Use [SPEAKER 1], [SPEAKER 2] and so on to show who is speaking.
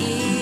[SPEAKER 1] You.